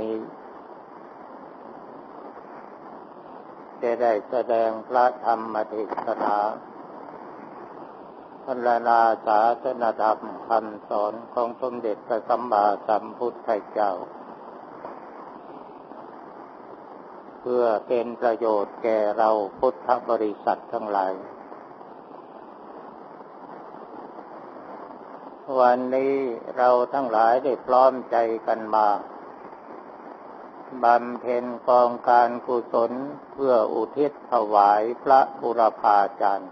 นี้ จะได้แสดงพระธรรมเทศนาพรรณนาศาสนธรรมคำสอนของสมเด็จพระสัมมาสัมพุทธเจ้า เพื่อเป็นประโยชน์แก่เราพุทธบริษัททั้งหลาย วันนี้เราทั้งหลายได้พร้อมใจกันมา บำเพ็ญกองการกุศลเพื่ออุทิศถวายพระบุรพาจารย์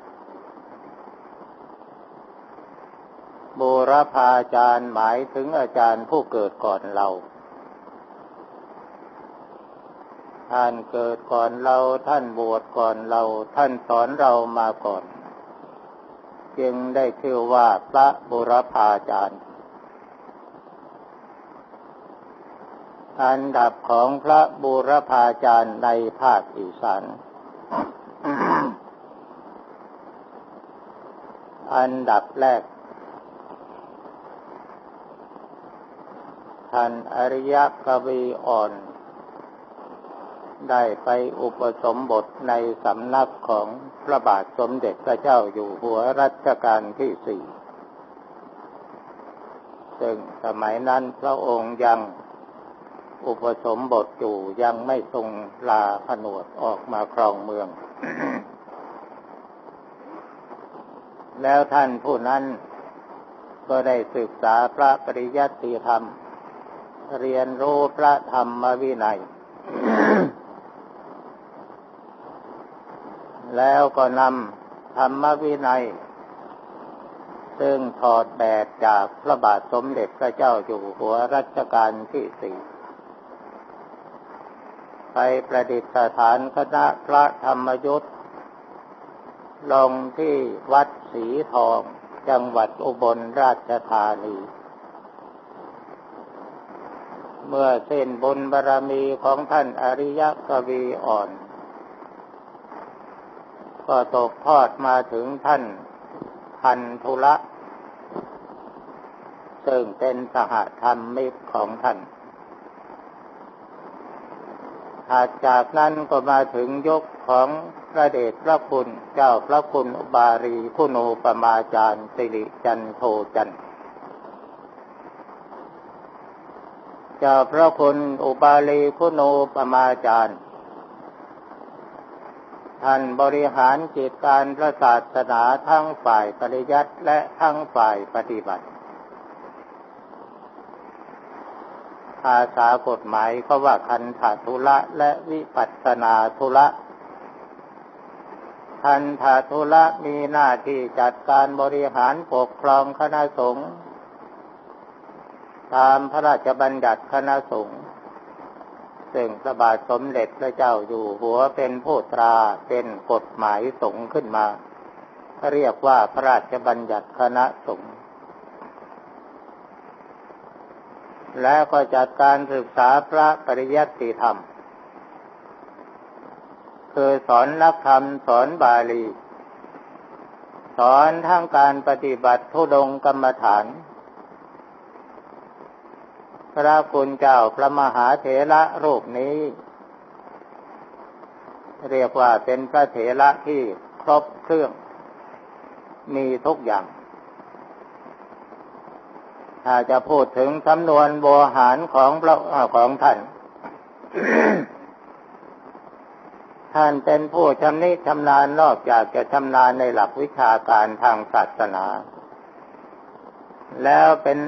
บุรพาจารย์หมายถึงอาจารย์ผู้เกิดก่อนเรา ท่านเกิดก่อนเรา ท่านบวชก่อนเรา ท่านสอนเรามาก่อน จึงได้ชื่อว่าพระบุรพาจารย์ อันดับของพระบูรพาจารย์ในภาคอีสานอันดับแรก ท่านอริยกวีอ่อน ได้ไปอุปสมบทในสำนักของพระบาทสมเด็จพระเจ้าอยู่หัวรัชกาลที่สี่ ซึ่งสมัยนั้นพระองค์ยัง อุปสมบทอยู่ยังไม่ทรงลาผนวดออกมาครองเมือง แล้วท่านผู้นั้นก็ได้ศึกษาพระปริยัติธรรม เรียนรู้พระธรรมวินัย แล้วก็นำธรรมวินัย ซึ่งถอดแบบจากพระบาทสมเด็จพระเจ้าอยู่หัวรัชกาลที่สี่ ไปประดิษฐานคณะพระธรรมยุทธลงที่วัดสีทอง จังหวัดอุบลราชธานี เมื่อเส้นบุญบารรมีของท่านอริยกวีอ่อน ก็ตกทอดมาถึงท่านพันธุละ ซึ่งเป็นสหธรรมิกของท่าน ถัดจากนั้นก็มาถึงยกของพระเดชพระคุณ เจ้าพระคุณอุบารีคุณูปมาจารย์สิริจันโทจันเจ้าพระคุณอุบาลีคุณูปมาจารย์ ท่านบริหารจิตการพระศาสนาทั้งฝ่ายปริยัติและทั้งฝ่ายปฏิบัติ ภาษากฎหมายเขาว่าคันธทุระและวิปัสนาทุระคันธทุระมีหน้าที่จัดการบริหารปกครองคณะสงฆ์ตามพระราชบัญญัติคณะสงฆ์ซึ่งพระบาทสมเด็จพระเจ้าอยู่หัวเป็นผู้ตราเป็นกฎหมายสงฆ์ขึ้นมา เรียกว่าพระราชบัญญัติคณะสงฆ์ แล้วก็จัดการศึกษาพระปริยัติธรรม คือสอนนักธรรมสอนบาลี สอนทั้งการปฏิบัติทุดงกรรมฐาน พระคุณเจ้าพระมหาเถระรูปนี้ เรียกว่าเป็นพระเถระที่ครบเครื่อง มีทุกอย่าง ถ้าจะพูดถึงสำนวนโบหารของพระของท่าน ท่านเป็นผู้ชำนิชำนาญนอกจากจะชำนาญในหลักวิชาการทางศาสนา แล้วเป็น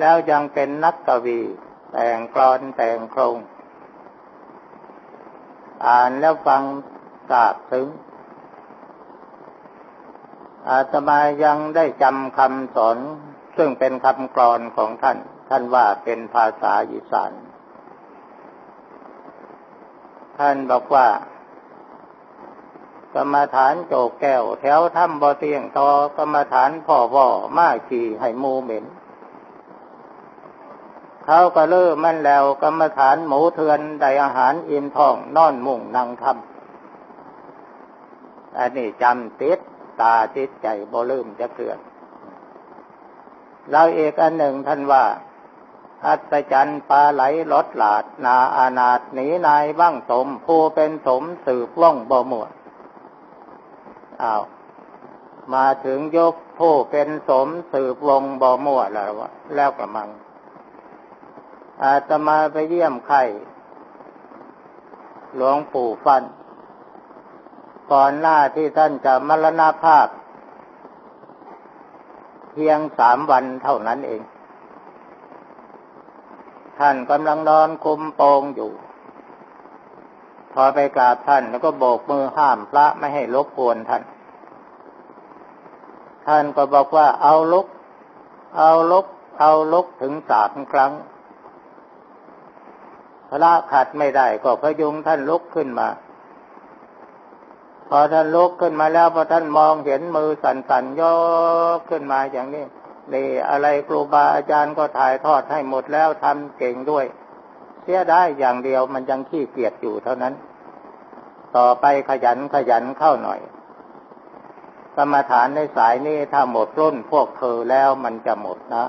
แล้วยังเป็นนักกวี แต่งกลอนแต่งโครง อ่านแล้วฟังทราบถึงอาตมายังได้จำคำสอน ซึ่งเป็นคำกรอนของท่าน ท่านว่าเป็นภาษาอีสาน ท่านบอกว่า กรรมฐานโจกแก้ว แถวถ้ำบ่อเตียงตอกรรมฐานพ่อว่อมาขี่ให้มูเหม็น เขาก็เลื่อมันแล้วกรรมฐานหมูเถือนได้อาหารอินทองนอนมุ่งนังทำอันนี้จำติดตาติดใจบ่ลืมจะเกิด เราเอกอันหนึ่งท่านว่า อัศจรรย์ปลาไหลลดหลาด นาอานาถหนีนายบ้างสมผู้เป็นสมสืบว่องบ่หมวดอ้าวมาถึงยกผู้เป็นสมสืบวงบ่มั่วแล้วแล้วก็มัง อาตมาไปเยี่ยมไข่หลวงปู่ฟัน ก่อนหน้าที่ท่านจะมรณภาพ เพียงสามวันเท่านั้นเอง ท่านกำลังนอนคุมโปงอยู่ พอไปกราบท่านแล้วก็โบกมือห้ามพระไม่ให้ลบกวนท่าน ท่านก็บอกว่าเอาลุก เอาลุก เอาลุกถึงสามครั้งพระขัดไม่ได้ก็พยุงท่านลุกขึ้นมา พอท่านลุกขึ้นมาแล้วพอท่านมองเห็นมือสั่นๆยกขึ้นมาอย่างนี้นี่อะไรครูบาอาจารย์ก็ถ่ายทอดให้หมดแล้วทำเก่งด้วย เสียได้อย่างเดียวมันยังขี้เกียจอยู่เท่านั้น ต่อไปขยันขยันเข้าหน่อยกรรมฐานในสายนี้ถ้าหมดรุ่นพวกเธอแล้วมันจะหมดนะ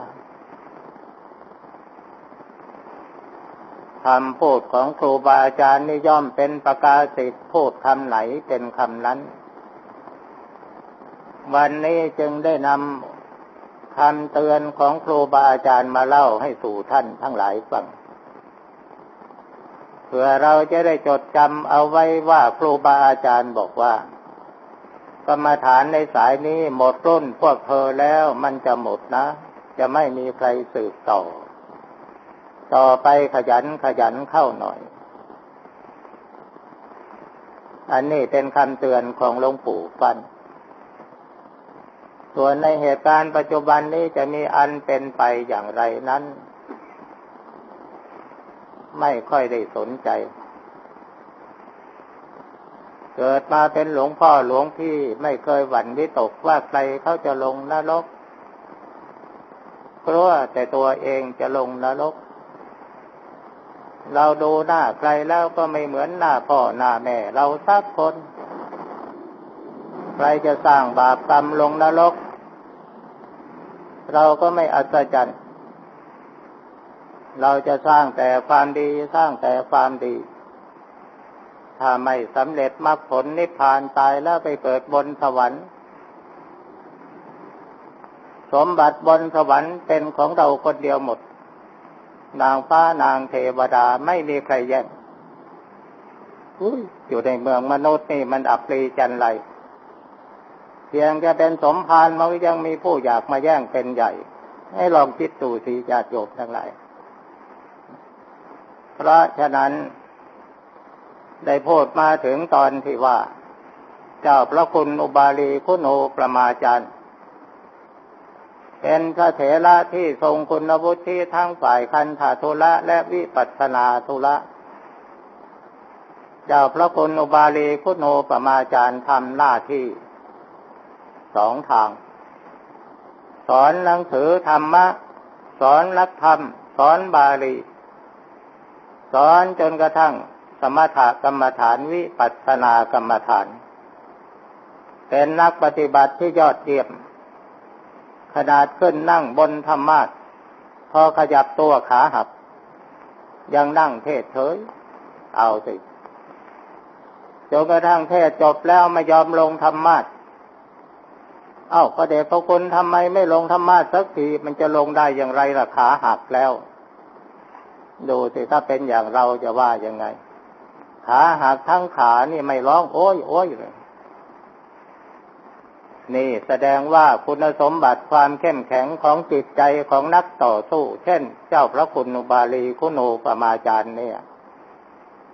คำพูดของครูบาอาจารย์นี่ย่อมเป็นประกาศสิทธิ์พูดคำไหนเป็นคำนั้น วันนี้จึงได้นำคำเตือนของครูบาอาจารย์มาเล่าให้สู่ท่านทั้งหลายฟังเพื่อเราจะได้จดจำเอาไว้ว่าครูบาอาจารย์บอกว่ากรรมฐานในสายนี้หมดรุ่นพวกเธอแล้วมันจะหมดนะ จะไม่มีใครสืบต่อ ต่อไปขยันขยันเข้าหน่อย อันนี้เป็นคำเตือนของหลวงปู่ฟัน ส่วนในเหตุการณ์ปัจจุบันนี้จะมีอันเป็นไปอย่างไรนั้น ไม่ค่อยได้สนใจ เกิดมาเป็นหลวงพ่อหลวงพี่ไม่เคยหวั่นวิตกว่าใครเขาจะลงนรกกลัวแต่ตัวเองจะลงนรก เราดูหน้าใครแล้วก็ไม่เหมือนหน้าพ่อหน้าแม่ เราสักคน ใครจะสร้างบาปกรรมลงนรก เราก็ไม่อัศจรรย์เราจะสร้างแต่ความดีสร้างแต่ความดี ถ้าไม่สำเร็จมรรคผลนิพพานตายแล้วไปเกิดบนสวรรค์ สมบัติบนสวรรค์เป็นของเราคนเดียวหมด นางฟ้านางเทวดาไม่มีใครแย่งอยู่ในเมืองมนุษย์นี่มันอับปรีจันไรเพียงจะเป็นสมภารมันยังมีผู้อยากมาแย่งเป็นใหญ่ ให้ลองคิดดูสิญาติโยมทั้งหลายเพราะฉะนั้น ได้พูดมาถึงตอนที่ว่า เจ้าพระคุณอุบาลีคุณูประมาจารย์ เป็นพระเถระที่ทรงคุณวุฒิทั้งฝ่ายคันธาทุละและวิปัสนาทุละเจ้าพระคุณอุบาลีคุณูประมาจารย์ทำหน้าที่สองทาง สอนหนังสือธรรมะ สอนนักธรรม สอนบาลี สอนจนกระทั่งสมถกรรมฐานวิปัสสนากรรมฐาน เป็นนักปฏิบัติที่ยอดเยี่ยม ขนาดขึ้นนั่งบนธรรมะพอขยับตัวขาหักยังนั่งเทศเฉยเอาสิจนกระทั่งเทศจบแล้วไม่ยอมลงธรรมะเอ้าพระเดชพระคุณทำไมไม่ลงธรรมะสักทีมันจะลงได้อย่างไรล่ะขาหักแล้ว ดูสิถ้าเป็นอย่างเราจะว่ายังไง ขาหักทั้งขานี่ไม่ร้องโอ้ยโอ้ยเลย นี่แสดงว่าคุณสมบัติความเข้มแข็งของจิตใจของนักต่อสู้ เช่น เจ้าพระคุณอุบาลีคุณูปมาจารย์เนี่ย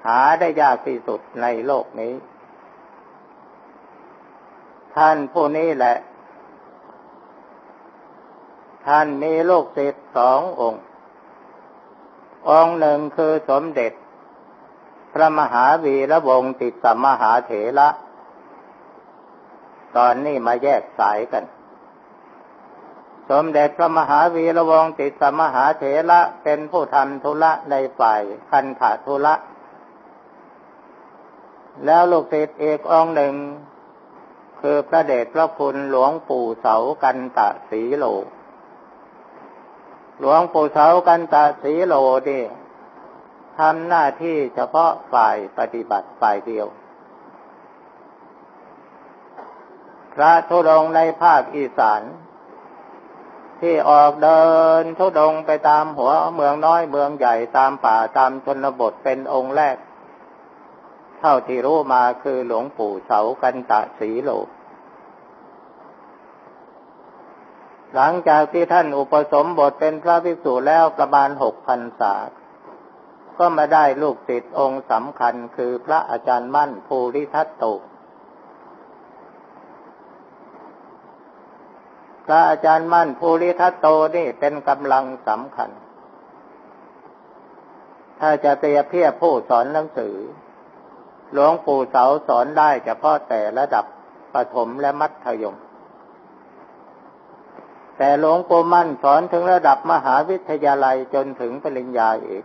หาได้ยากที่สุดในโลกนี้ ท่านผู้นี้แหละ ท่านมีโลกศิษย์สององค์ องค์หนึ่งคือสมเด็จ พระมหาวีระวงศ์ติดสัมมหาเถระ ตอนนี้มาแยกสายกัน สมเด็จพระมหาวีระวงศ์ติสมมหาเถระเป็นผู้ทำธุระในฝ่ายคันขาธุระ แล้วลูกศิษย์เอกองหนึ่ง คือพระเดชพระคุณหลวงปู่เสากันตะสีโล หลวงปู่เสากันตาสีโลดีทำหน้าที่เฉพาะฝ่ายปฏิบัติฝ่ายเดียว พระธุดงในภาคอีสาน ที่ออกเดินทุดงไปตามหัวเมืองน้อยเมืองใหญ่ตามป่าตามชนบทเป็นองค์แรก เท่าที่รู้มาคือหลวงปู่เสากันตะสีโลหลังจากที่ท่านอุปสมบทเป็นพระภิกษุแล้วประมาณหกพันศาก็มาได้ลูกศิษย์องค์สำคัญคือพระอาจารย์มั่นภูริทัตโต ระอาจารย์มั่นภูริทัตโตนี่เป็นกำลังสำคัญ ถ้าจะเปรียบเทียบผู้สอนหนังสือ หลวงปู่เสาสอนได้เฉพาะแต่ระดับประถมและมัธยม แต่หลวงปู่มั่นสอนถึงระดับมหาวิทยาลัยจนถึงปริญญาเอก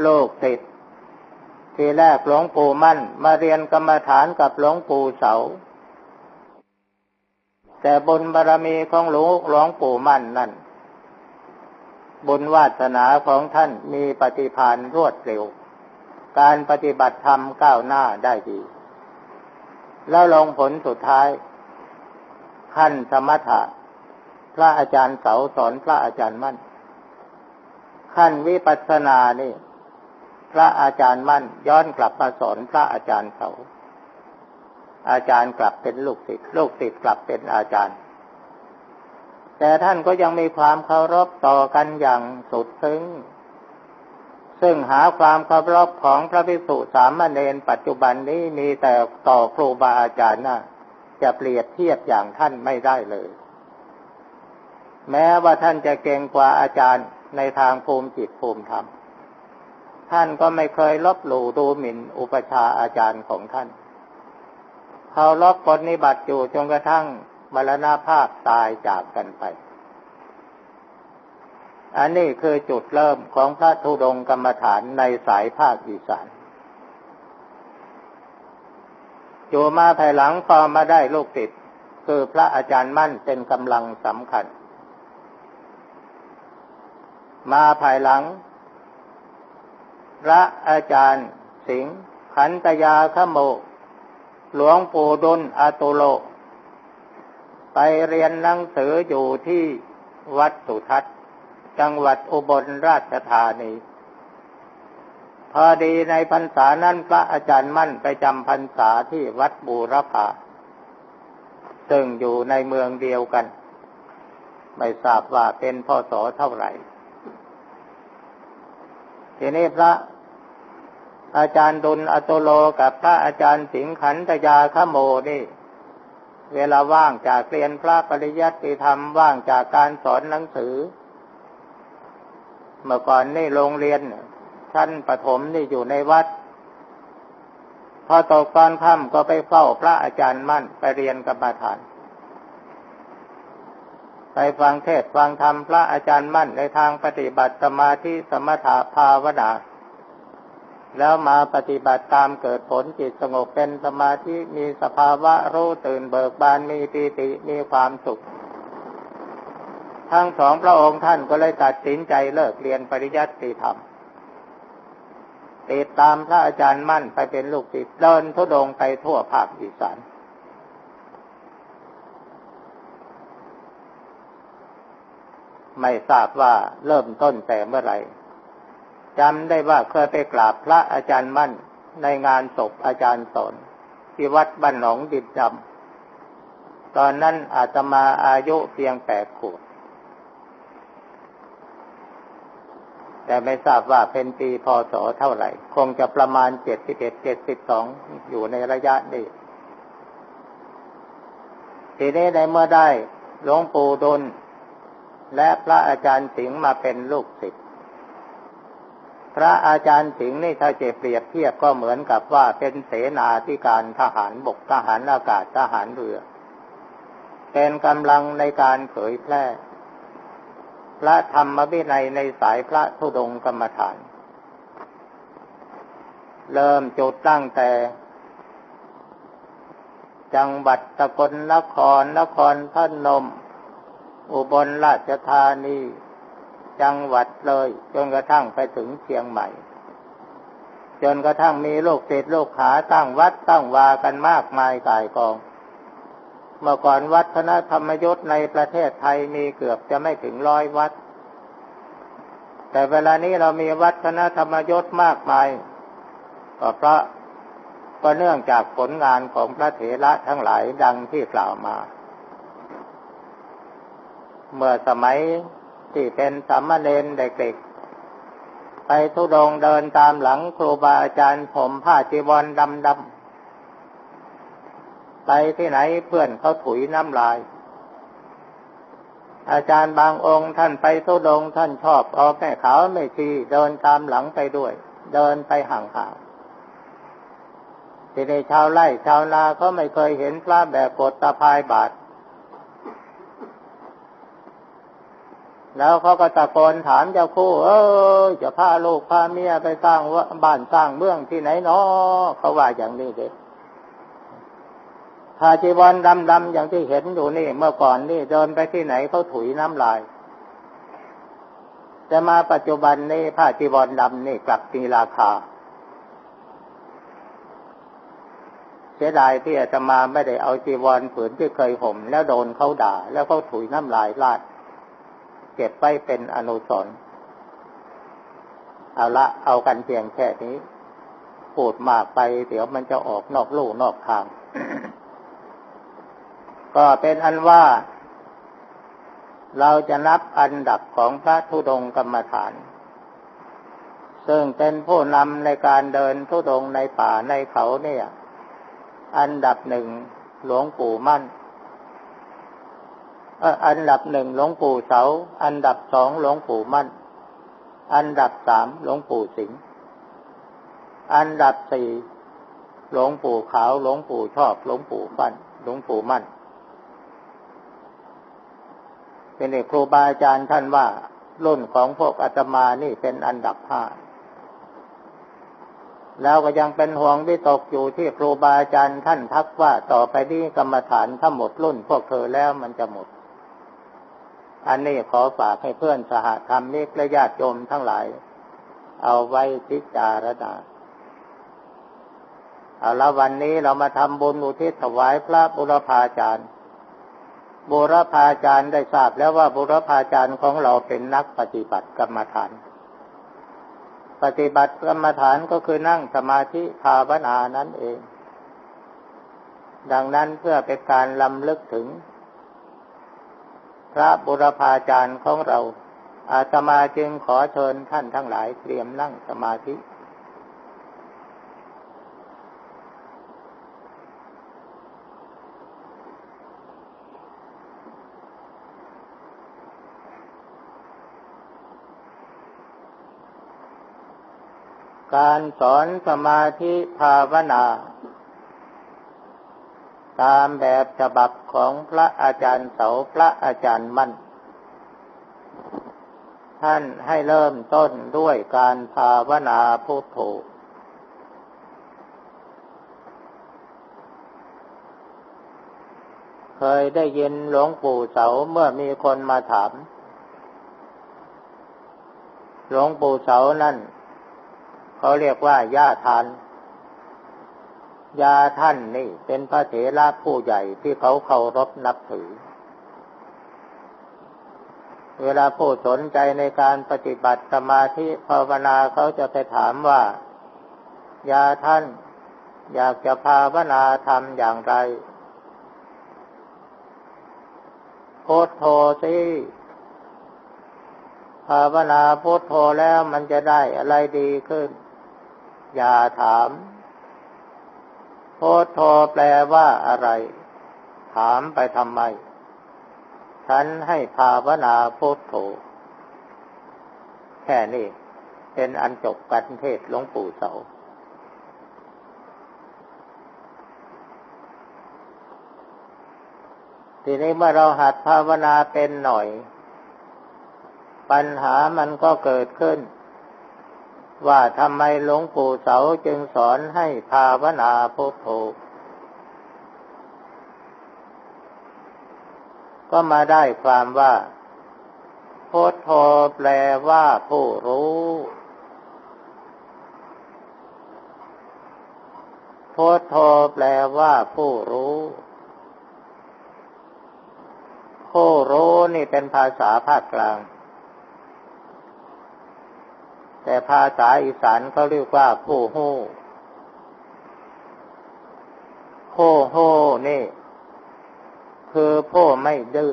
โลกติดทีแรกหลวงปู่มั่นมาเรียนกรรมฐานกับหลวงปู่เสา แต่บุญบารรมีของหลวงหลวงปู่มั่นนั่น บุญวาสนาของท่านมีปฏิภาณรวดเร็ว การปฏิบัติธรรมก้าวหน้าได้ดี แล้วลงผลสุดท้ายขั้นสมถะ พระอาจารย์เสาสอนพระอาจารย์มั่น ขั้นวิปัสสนานี่ พระอาจารย์มั่นย้อนกลับมาสอนพระอาจารย์เสา อาจารย์กลับเป็นลูกศิษย์ลูกศิษย์กลับเป็นอาจารย์ แต่ท่านก็ยังมีความเคารพต่อกันอย่างสุดซึ้ง ซึ่งหาความเคารพของพระภิกษุสามเณรปัจจุบันนี้มีแต่ต่อครูบาอาจารย์นะ่ะจะเปรียบเทียบอย่างท่านไม่ได้เลย แม้ว่าท่านจะเก่งกว่าอาจารย์ในทางภูมิจิตภูมิธรรม ท่านก็ไม่เคยลบหลู่ดูหมิ่นอุปชาอาจารย์ของท่าน เขาลบปฏิบัติอยู่จนกระทั่งมรณาภาพตายจากกันไป อันนี้คือจุดเริ่มของพระธุดงกรรมฐานในสายภาคอีสานอยู่มาภายหลังพอมาได้ลูกติดคือพระอาจารย์มั่นเป็นกำลังสำคัญ มาภายหลัง พระอาจารย์สิงห์ขันตยาขโม หลวงปู่ดุลอาตุโล ไปเรียนหนังสืออยู่ที่วัดสุทัศน์ จังหวัดอุบลราชธานี พอดีในพรรษานั้นพระอาจารย์มั่นไปจำพรรษาที่วัดบูรพาซึ่งอยู่ในเมืองเดียวกัน ไม่ทราบว่าเป็นพ่อสอเท่าไหร่ ทีนี้พระ อาจารย์ดุลอโตโลกับพระอาจารย์สิงขันตยาขโมนี่ เวลาว่างจากเรียนพระปริยัติธรรมว่างจากการสอนหนังสือ เมื่อก่อนนี่โรงเรียนชั้นปฐมนี่อยู่ในวัด พอตกตอนค่ำก็ไปเฝ้าพระอาจารย์มั่นไปเรียนกรรมฐาน ไปฟังเทศฟังธรรมพระอาจารย์มั่นในทางปฏิบัติสมาธิสมถะภาวนา แล้วมาปฏิบัติตามเกิดผลจิตสงบเป็นสมาธิมีสภาวะรู้ตื่นเบิกบานมีปีติมีความสุข ทั้งสองพระองค์ท่านก็เลยตัดสินใจเลิกเรียนปริยัติธรรมติดตามพระอาจารย์มั่นไปเป็นลูกศิษย์เดินทุดงไปทั่วภาคอีสานไม่ทราบว่าเริ่มต้นแต่เมื่อไหร่ จำได้ว่าเคยไปกราบพระอาจารย์มั่นในงานศพอาจารย์สนที่วัดบ้านหนองดินดำตอนนั้นอาตมาอายุเพียงแปดขวบแต่ไม่ทราบว่าเป็นปีพศเท่าไหร่ คงจะประมาณเจ็ดสิบเอ็ดเจ็ดสิบสองอยู่ในระยะนี้ทีนี้ในเมื่อได้หลวงปู่ดุลและพระอาจารย์สิงห์มาเป็นลูกศิษย์ พระอาจารย์สิงห์นี่ถ้าจะเปรียบเทียบก็เหมือนกับว่าเป็นเสนาธิการทหารบกทหารอากาศทหารเรือ เป็นกำลังในการเผยแพร่ พระธรรมวินัยในสายพระธุดงกรรมฐาน เริ่มจุดตั้งแต่ จังหวัดสกลนครนครพนม อุบลราชธานี จังหวัดเลย จนกระทั่งไปถึงเชียงใหม่ จนกระทั่งมีลูกศิษย์ลูกหาตั้งวัดตั้งวากันมากมายกายกอง เมื่อก่อนวัดคณะธรรมยุทธ์ในประเทศไทยมีเกือบจะไม่ถึงร้อยวัด แต่เวลานี้เรามีวัดคณะธรรมยุทธ์มากมายก็เพราะก็เนื่องจากผลงานของพระเถระทั้งหลายดังที่กล่าวมา เมื่อสมัย ที่เป็นสามเณรเด็กๆ ไปทุดงเดินตามหลังครูบาอาจารย์ผมผ้าจีวรดำๆ ไปที่ไหนเพื่อนเขาถุยน้ำลาย อาจารย์บางองค์ท่านไปทุดงท่านชอบเอาแม่ขาวไม่ชีเดินตามหลังไปด้วย เดินไปห่างทีนี้ชาวไร่ชาวนาก็ไม่เคยเห็นพระแบบกดตะพายบาท แล้วเขาก็ตะโกนถามเจ้าคู่ เออจะพาลูกพาเมียไปสร้างบ้านสร้างเมืองที่ไหนเนาะเขาว่าอย่างนี้เด็กพาจีวรดำๆอย่างที่เห็นอยู่นี่ เมื่อก่อนนี่เดินไปที่ไหนเขาถุยน้ำลาย แต่มาปัจจุบันนี่ผ้าจีวรดำนี่กลับมีราคา เสียดายที่อาตมาไม่ได้เอาจีวรผืนที่เคยห่ม แล้วโดนเขาด่า แล้วเขาถุยน้ำลายลาด เก็บไว้เป็นอนุสรณ์เอาละเอากันเพียงแค่นี้พูดมากไป เดี๋ยวมันจะออกนอกลู่นอกทาง ก็เป็นอันว่า เราจะนับอันดับของพระธุดงกรรมฐาน ซึ่งเป็นผู้นำในการเดินธุดงในป่าในเขาเนี่ย อันดับหนึ่งหลวงปู่มั่น อันดับหนึ่งหลวงปู่เสา อันดับสองหลวงปู่มั่น อันดับสามหลวงปู่สิงห์อันดับสี่หลวงปู่ขาวหลวงปู่ชอบหลวงปู่ฟันหลวงปู่มั่น เป็นเอกครูบาอาจารย์ท่านว่ารุ่นของพวกอาตมานี่เป็นอันดับห้าแล้วก็ยังเป็นห่วงวิตกอยู่ที่ครูบาอาจารย์ท่านทักว่าต่อไปนี้กรรมฐานถ้าหมดรุ่นพวกเธอแล้วมันจะหมด อันนี้ขอฝากให้เพื่อนสหธรรมิกและญาติโยมทั้งหลาย เอาไว้พิจารณาเอาละวันนี้เรามาทำบุญอุทิศถวายพระบุรพาจารย์บุรพาจารย์ได้ทราบแล้วว่าบุรพาจารย์ของเราเป็นนักปฏิบัติกรรมฐาน ปฏิบัติกรรมฐานก็คือนั่งสมาธิภาวนานั่นเอง ดังนั้นเพื่อเป็นการลำลึกถึง พระบุรพาจารย์ของเรา อาตมาจึงขอเชิญท่านทั้งหลายเตรียมนั่งสมาธิการสอนสมาธิภาวนา ตามแบบฉบับของพระอาจารย์เสาพระอาจารย์มั่น ท่านให้เริ่มต้นด้วยการภาวนาพุทโธเคยได้ยินหลวงปู่เสาเมื่อมีคนมาถาม หลวงปู่เสานั่นเขาเรียกว่าญาทาน ยาท่านนี่ เป็นพระเถระผู้ใหญ่ที่เขาเคารพนับถือ เวลาผู้สนใจในการปฏิบัติสมาธิภาวนาเขาจะไปถามว่า ยาท่านอยากจะภาวนาทำอย่างไรโพธโธสิภาวนาโพุทโธแล้วมันจะได้อะไรดีขึ้น อย่าถาม โพโทแปลว่าอะไร ถามไปทำไม ฉันให้ภาวนาพุทโธ แค่นี้ เป็นอันจบกันเทศหลวงปู่เสาทีนี้เมื่อเราหัดภาวนาเป็นหน่อย ปัญหามันก็เกิดขึ้น ว่าทำไมหลวงปู่เสาจึงสอนให้ภาวนาพุทโธก็มาได้ความว่าพุทโธแปลว่าผู้รู้พุทโธแปลว่าผู้รู้ ผู้รู้นี่เป็นภาษาภาคกลาง แต่ภาษาอีสานเขาเรียกว่าผู้หู้ผู้หู้นี่ คือผู้ไม่ดื้อ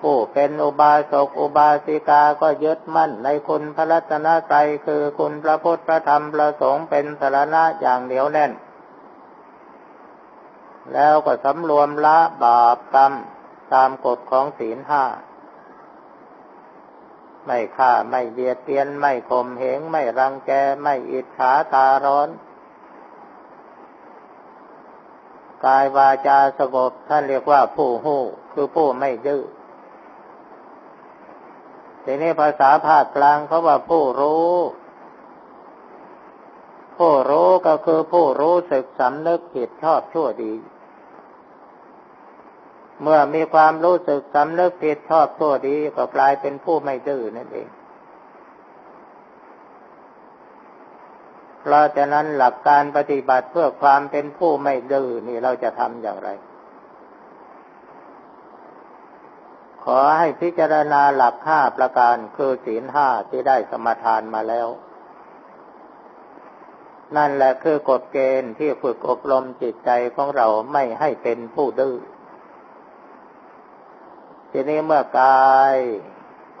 ผู้เป็นอุบาสกอุบาสิกาก็ยึดมั่นในคุณพระรัตนตรัยคือคุณพระพุทธพระธรรมพระสงฆ์เป็นสารณะอย่างเหนียวแน่น แล้วก็สำรวมละบาปกรรมตามกฎของศีลห้า ไม่ฆ่าไม่เบียดเบียนไม่ข่มเหงไม่รังแกไม่อิจฉาตาร้อน กายวาจาสงบท่านเรียกว่าผู้หู้คือผู้ไม่ดื้อทีนี้ภาษาภาคกลางเขาว่าผู้รู้ ผู้รู้ก็คือผู้รู้สึกสำนึกผิดชอบชั่วดี เมื่อมีความรู้สึกสำนึกผิดชอบชั่วดีก็กลายเป็นผู้ไม่ดื้อนั่นเอง เพราะฉะนั้นหลักการปฏิบัติเพื่อความเป็นผู้ไม่ดื้อนี่เราจะทำอย่างไร ขอให้พิจารณาหลักห้าประการคือศีลห้าที่ได้สมทานมาแล้ว นั่นแหละคือกฎเกณฑ์ที่ฝึกอบรมจิตใจของเราไม่ให้เป็นผู้ดื้อ ทีนี้เมื่อกาย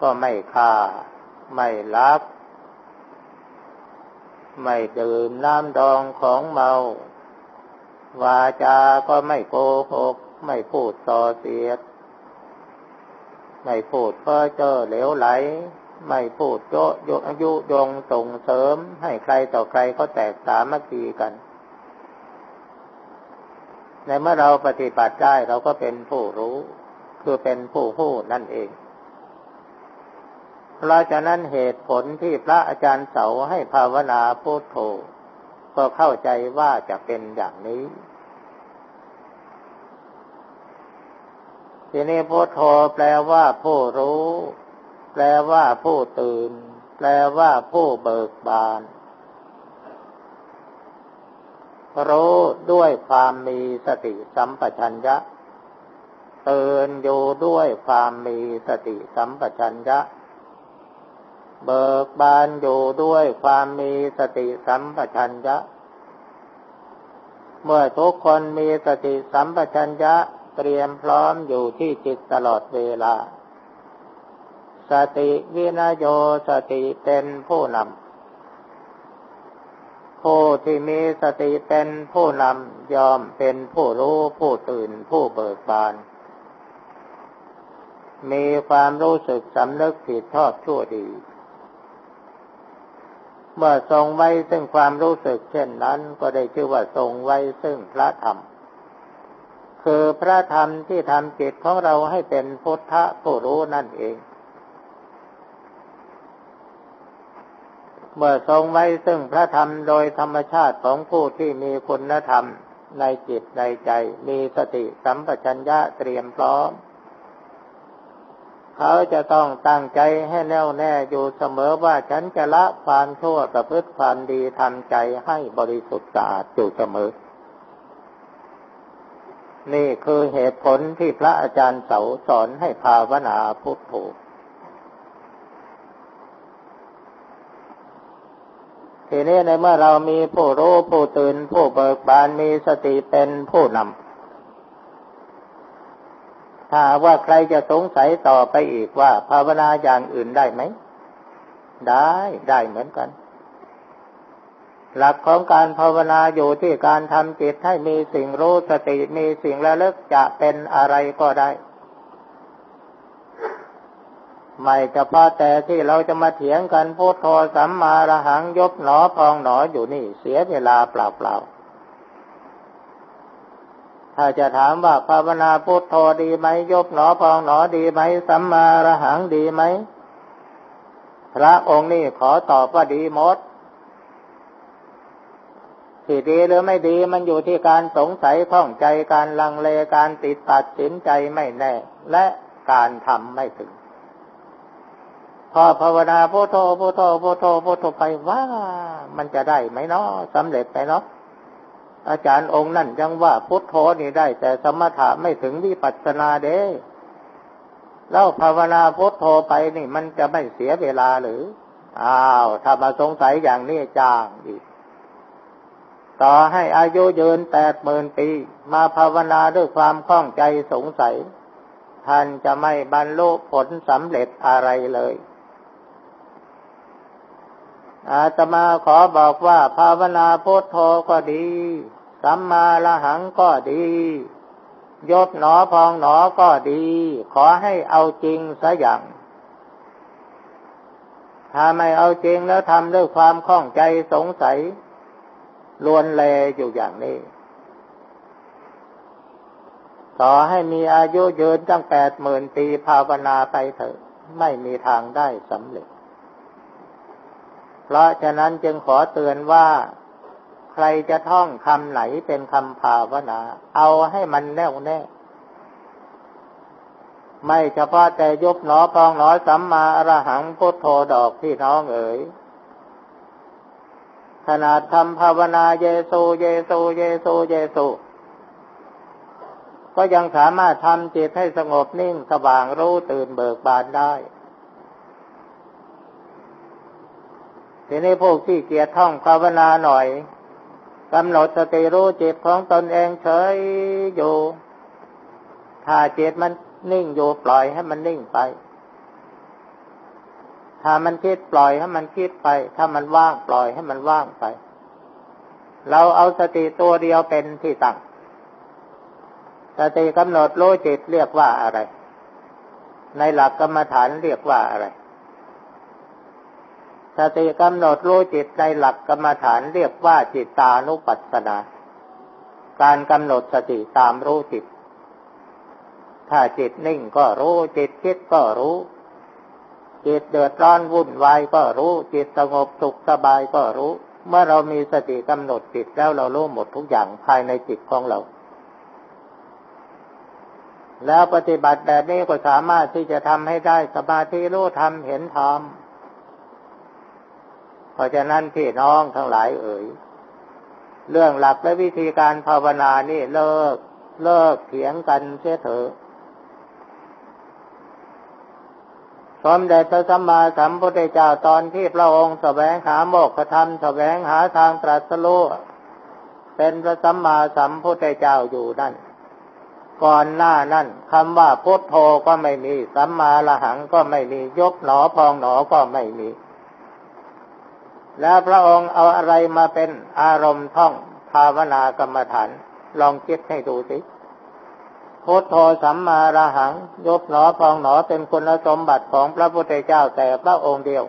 ก็ไม่ฆ่า ไม่ลัก ไม่ดื่มน้ำดองของเมา วาจาก็ไม่โกหก ไม่พูดส่อเสียด ไม่พูดเพ้อเจ้อเหลวไหล ไม่พูดโยโยอายุยงส่งเสริมให้ใครต่อใครเขาแตกสามัคคีกัน ในเมื่อเราปฏิบัติได้เราก็เป็นผู้รู้ คือเป็นผู้หู้นั่นเอง เพราะฉะนั้นเหตุผลที่พระอาจารย์เสาให้ภาวนาพุทโธก็เข้าใจว่าจะเป็นอย่างนี้ทีนี้พุทโธแปลว่าผู้รู้ แปลว่าผู้ตื่น แปลว่าผู้เบิกบาน รู้ด้วยความมีสติสัมปชัญญะ ตื่นอยู่ด้วยความมีสติสัมปชัญญะ เบิกบานอยู่ด้วยความมีสติสัมปชัญญะ เมื่อทุกคนมีสติสัมปชัญญะเตรียมพร้อมอยู่ที่จิตตลอดเวลา สติวินโยสติเป็นผู้นำผู้ที่มีสติเป็นผู้นำยอมเป็นผู้รู้ผู้ตื่นผู้เบิกบาน มีความรู้สึกสำนึกผิดชอบชั่วดี เมื่อทรงไว้ซึ่งความรู้สึกเช่นนั้นก็ได้ชื่อว่าทรงไว้ซึ่งพระธรรม คือพระธรรมที่ทำจิตของเราให้เป็นพุทธะผู้รู้นั่นเอง เมื่อทรงไว้ซึ่งพระธรรมโดยธรรมชาติของผู้ที่มีคุณธรรมในจิตในใจ มีสติสัมปชัญญะเตรียมพร้อม เขาจะต้องตั้งใจให้แน่วแน่อยู่เสมอว่าฉันจะละความชั่วประพฤติความดีทำใจให้บริสุทธิ์สะอาดอยู่เสมอ นี่คือเหตุผลที่พระอาจารย์เสาสอนให้ภาวนาพุทโธทีนี้ในเมื่อเรามีผู้รู้ผู้ตื่นผู้เบิกบานมีสติเป็นผู้นำ ถ้าว่าใครจะสงสัยต่อไปอีกว่า ภาวนาอย่างอื่นได้ไหม ได้ได้เหมือนกัน หลักของการภาวนาอยู่ที่การทำจิตให้มีสิ่งรู้สติมีสิ่งระลึกจะเป็นอะไรก็ได้ไม่เฉพาะแต่ที่เราจะมาเถียงกันพุทโธสัมมาระหังยบหนอพองหนออยู่นี่เสียเวลาเปล่าๆ ถ้าจะถามว่าภาวนาพุทโธดีไหมยบหนอพองหนอดีไหมสัมมาระหังดีไหมพระองค์นี่ขอตอบว่าดีหมดที่ดีหรือไม่ดีมันอยู่ที่การสงสัยข้องใจการลังเลการติดตัดสินใจไม่แน่ และการทำไม่ถึง พอภาวนาพุทโธพุทโธพุทโธพุทโธไปว่ามันจะได้ไหมเนาะสำเร็จไปเนาะ อาจารย์องค์นั่นยังว่าพุทโธนี่ได้ แต่สมถะไม่ถึงวิปัสสนาเด้แล้วภาวนาพุทโธไปนี่ มันจะไม่เสียเวลาหรือ อ้าวถ้ามาสงสัยอย่างนี้จางอีก ต่อให้อายุยืนแปดหมื่นปี มาภาวนาด้วยความคล่องใจสงสัย ท่านจะไม่บรรลุผลสำเร็จอะไรเลย อาตมาขอบอกว่าภาวนาพุทโธก็ดี สัมมาละหังก็ดี ยบหนอพองหนอก็ดี ขอให้เอาจริงซะอย่าง ถ้าไม่เอาจริงแล้วทำด้วยความคล่องใจสงสัยลวนแลอยู่อย่างนี้ ต่อให้มีอายุยืนตั้งแปดหมื่นปีภาวนาไปเถอะ ไม่มีทางได้สำเร็จ เพราะฉะนั้นจึงขอเตือนว่าใครจะท่องคำไหนเป็นคำภาวนา เอาให้มันแน่วแน่ ไม่เฉพาะแต่ยบหนอพองหนอสัมมาอรหังพุทโธดอกพี่น้องเอ๋ยขนาดทำภาวนาเยซูเยซูเยซูเยซูก็ยังสามารถทำจิตให้สงบนิ่งสว่างรู้ตื่นเบิกบานได้ ทีนี้พวกที่เกียรท่องภาวนาหน่อยกำหนดสติรู้จิตของตนเองเฉยอยู่ ถ้าจิตมันนิ่งอยู่ปล่อยให้มันนิ่งไป ถ้ามันคิดปล่อยให้มันคิดไป ถ้ามันว่างปล่อยให้มันว่างไป เราเอาสติตัวเดียวเป็นที่ตั้ง สติกำหนดรู้จิตเรียกว่าอะไร ในหลักกรรมฐานเรียกว่าอะไร สติกำหนดรู้จิตในหลักกรรมฐานเรียกว่าจิตตานุปัสสนา การกำหนดสติตามรู้จิต ถ้าจิตนิ่งก็รู้จิตคิดก็รู้ จิตเดือดร้อนวุ่นวายก็รู้ จิตสงบสุขสบายก็รู้ เมื่อเรามีสติกำหนดจิตแล้วเรารู้หมดทุกอย่างภายในจิตของเราแล้วปฏิบัติแบบนี้ก็สามารถที่จะทำให้ได้สมาธิรู้ธรรมเห็นธรรม ราะฉะนั้นพี่น้องทั้งหลายเอ่ย เรื่องหลักและวิธีการภาวนานี่เลิกเลิกเถียงกันเสียเถอะสมเด็จพระสัมมาสัมพุทธเจ้าตอนที่พระองค์แสวงหาโมกขธรรมแสวงหาทางตรัสรู้เป็นพระสัมมาสัมพุทธเจ้าอยู่นั่น ก่อนหน้านั่นคำว่าพุทโธก็ไม่มี สัมมาละหังก็ไม่มี ยกหนอพองหนอก็ไม่มี แล้วพระองค์เอาอะไรมาเป็นอารมณ์ท่องภาวนากรรมฐาน ลองคิดให้ดูสิพุทโธสัมมาระหัง ยบหนอพองหนอเป็นคุณสมบัติของพระพุทธเจ้าแต่พระองค์เดียว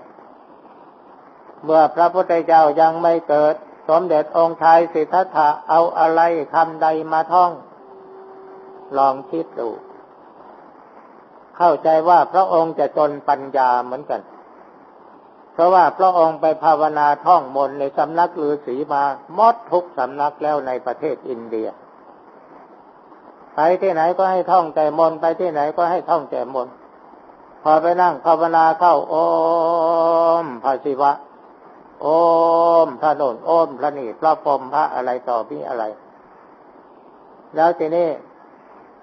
เมื่อพระพุทธเจ้ายังไม่เกิด สมเด็จองค์ชายสิทธัตถะเอาอะไรคำใดมาท่อง ลองคิดดู เข้าใจว่าพระองค์จะจนปัญญาเหมือนกัน ราะว่าพระองค์ไปภาวนาท่องมนในสำนักฤาษีมามดทุกสำนักแล้วในประเทศอินเดีย ไปที่ไหนก็ให้ท่องแต่มนไปที่ไหนก็ให้ท่องแต่มนพอไปนั่งภาวนาเข้า โอมพระศิวะ โอมพระนนโอมพระนีพระพรมพระอะไรต่อพี่อะไร แล้วทีนี้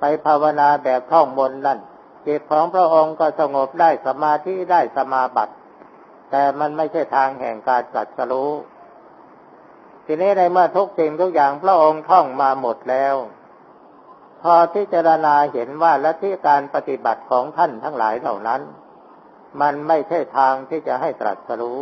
ไปภาวนาแบบท่องมนนั่นจิตของพระองค์ก็สงบได้สมาธิได้สมาบัติ แต่มันไม่ใช่ทางแห่งการตรัสรู้ ทีนี้ในเมื่อทุกสิ่งทุกอย่างพระองค์ท่องมาหมดแล้ว พอพิจารณาเห็นว่าและที่การปฏิบัติของท่านทั้งหลายเหล่านั้น มันไม่ใช่ทางที่จะให้ตรัสรู้